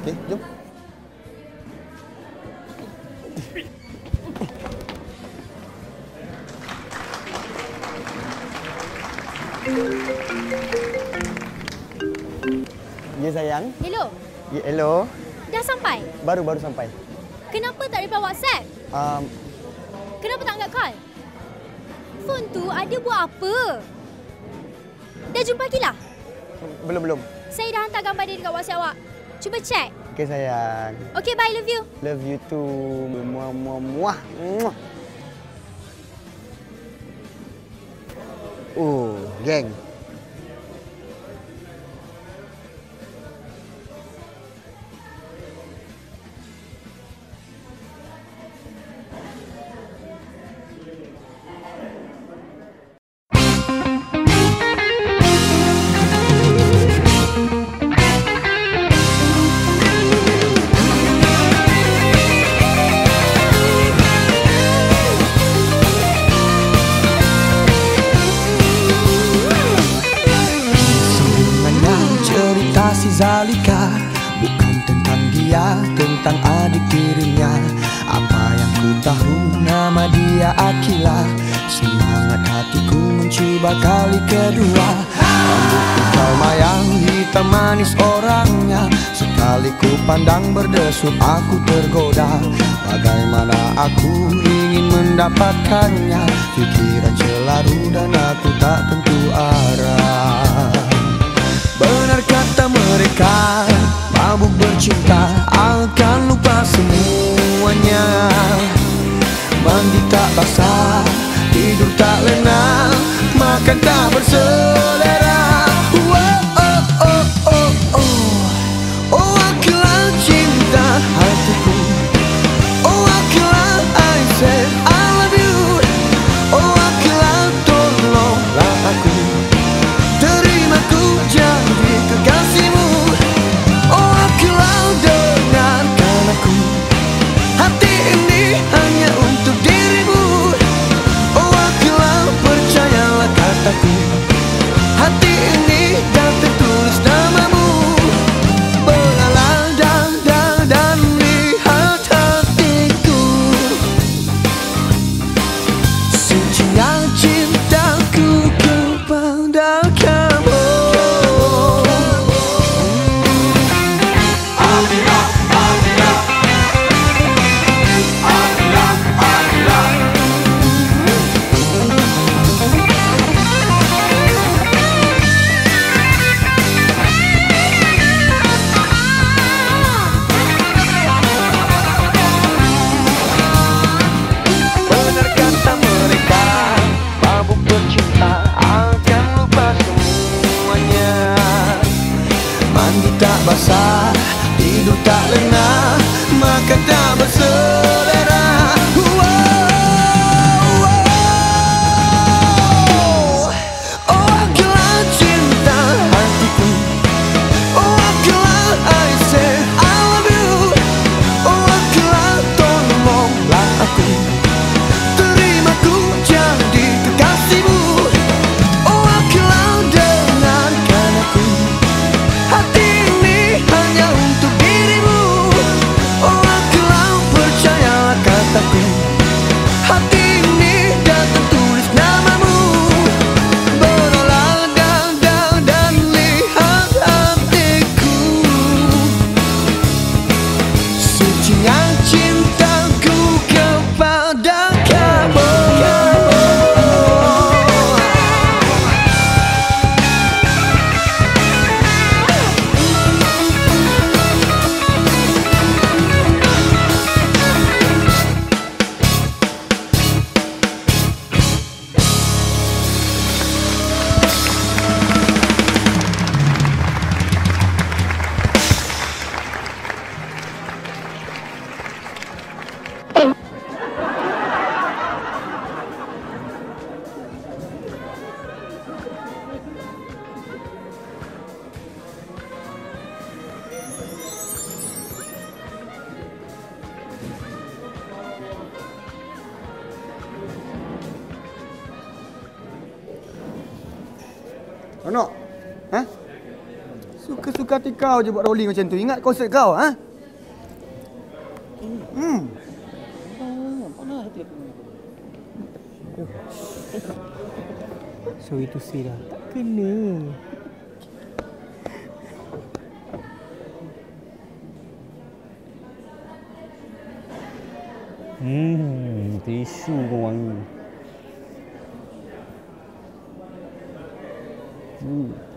Okey, jom. Ya sayang. Hello, Ya, hello. dah sampai? Baru baru sampai. Kenapa tak reply WhatsApp? Um, Kenapa tak angkat call? Phone tu ada buat apa? Dah jumpa Akilah? belum belum. Saya dah hantar gambar dia dekat WhatsApp awak. Cuba check. Okey sayang. Okay, bye. Love you. Love you too. Muah muah muah. Muah. Oh, geng. Tentang adik tirinya. Apa yang ku tahu nama dia Akila. Semangat hatiku mencuba kali kedua. Rambut kau mayang hitam manis orangnya. Sekali ku pandang berdesut aku tergoda. Bagaimana aku ingin mendapatkannya? Pikiran celaru dan aku tak tentu arah. Benar kata mereka? Mabuk bercinta semuanya. Mandi tak basah Tidur tak lena Makan tak berselera Ono. Ha? Suka-suka hati kau je buat rolling macam tu. Ingat konsert kau, ha? Hmm. Sorry to say lah. Tak kena. Hmm, tisu pun wangi. Hmm.